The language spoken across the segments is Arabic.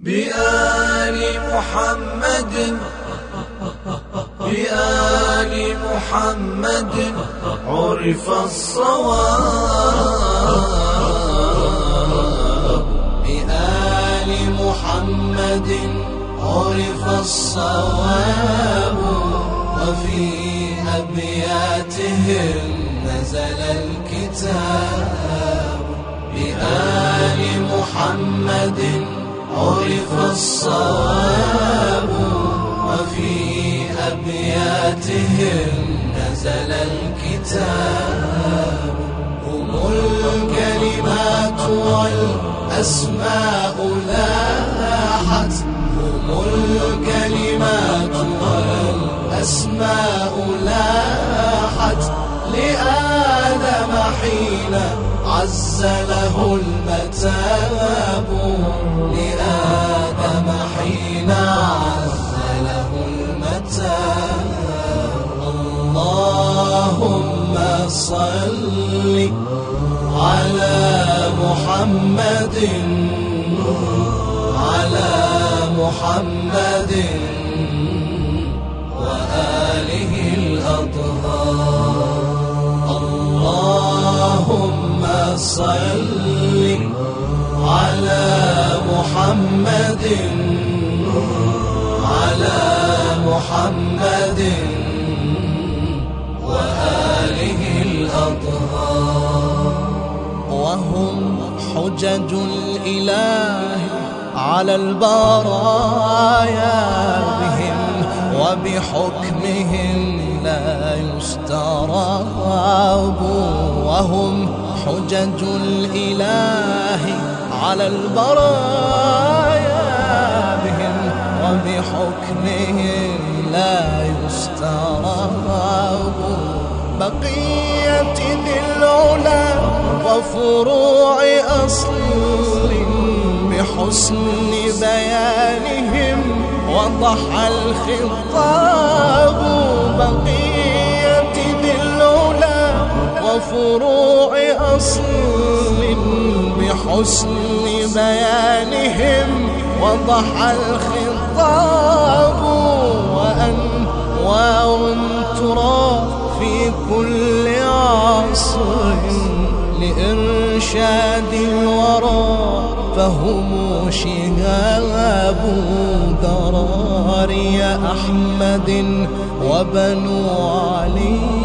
بآل محمد. بآل محمد. عرف الصواب. بآل محمد عرف الصواب. وفي أبياتهم نزل الكتاب. بآل محمد عرف الصواب وفي أبياتهم نزل الكتاب. هم الكلمات والأسماء لاحت هم الكلمات والأسماء لاحت لآدم حين عز له المتاب لآدم حين عز له المتاب. اللهم صل على محمد على محمد وآله الأطهار. صل على محمد. على محمد. وآله الأطهار. وهم حجج الإله على البرايا بهم وبحكمهم لا يستراب. وهم حجج الإله على البرايا بهم وبحكمهم لا يستراب. بقية ذي العلا وفروع أصل بحسن بيانهم وضح الخطاب. بقية وفروع أصل بحسن بيانهم وضح الخطاب وأن واو ترى في كل عصر لإرشاد الورى فهم شهاب دراري أحمد وبنو علي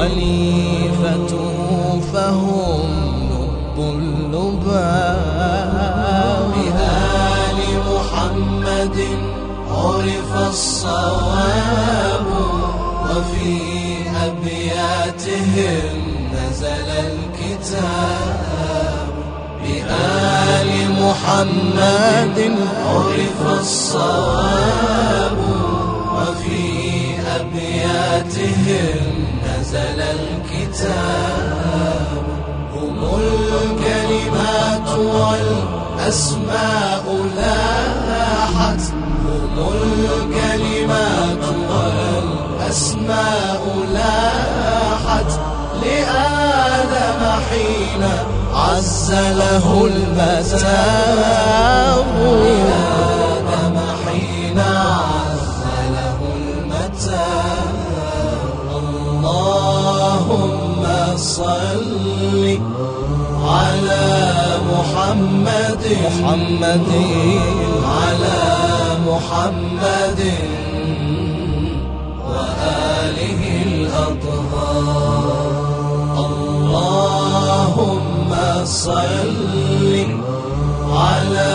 خليفته فهم لب اللباب. بآل محمد عرف الصواب وفي أبياتهم نزل الكتاب. بآل محمد عرف الصواب وفي أبياتهم نزل الكتاب هم الكلمات والأسماء لاحت هم الكلمات والأسماء لاحت لآدم حين عز له المتاب صل على محمد. محمد. على محمد. وآله الأطهار. اللهم صل على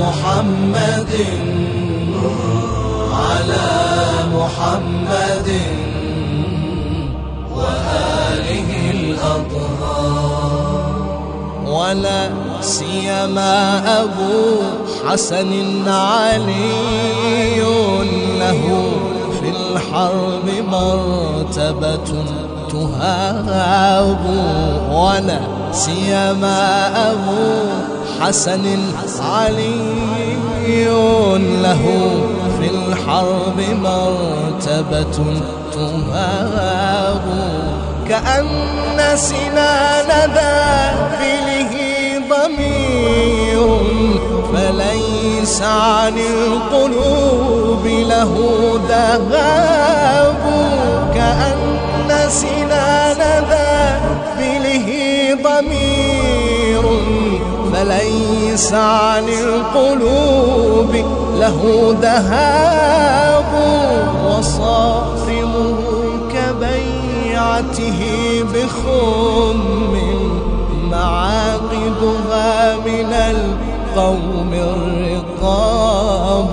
محمد. ولا سيما أبو حسن علي له في الحرب مرتبة تهاب ولا سيما أبو حسن علي له في الحرب مرتبة تهاب. كأن سنان ذابله فلن فليس عن القلوب له ذهاب كأن سنان ذا بله ضمير فليس عن القلوب له ذهاب وصارمه كبيعته بخم من القوم الرقاب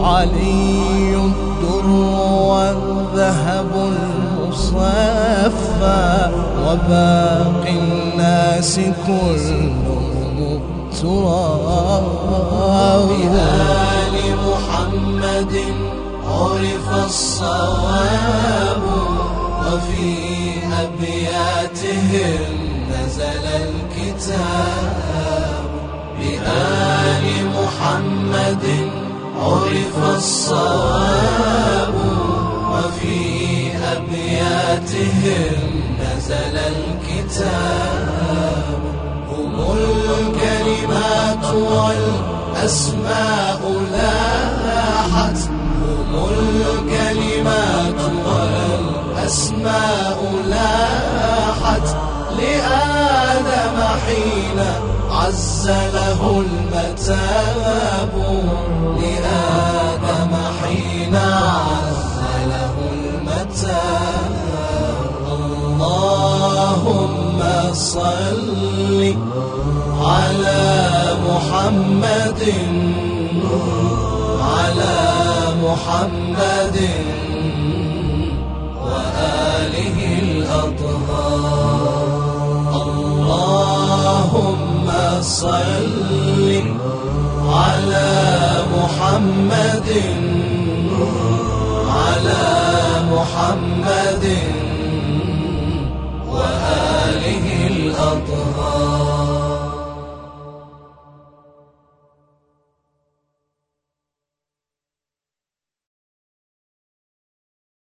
علي الدر والذهب المصفى وباقي الناس كلهم تراب. بآل محمد عرف الصواب وفي أبياتهم نزل الكتاب. عرف الصواب وفي أبياتهم نزل الكتاب. هم الكلمات والأسماء لاحت هم الكلمات والأسماء لاحت لآدم حين عز له المتاب لآدم حين عز له المتاب. اللهم صل على محمد. على محمد. صل على محمد على محمد.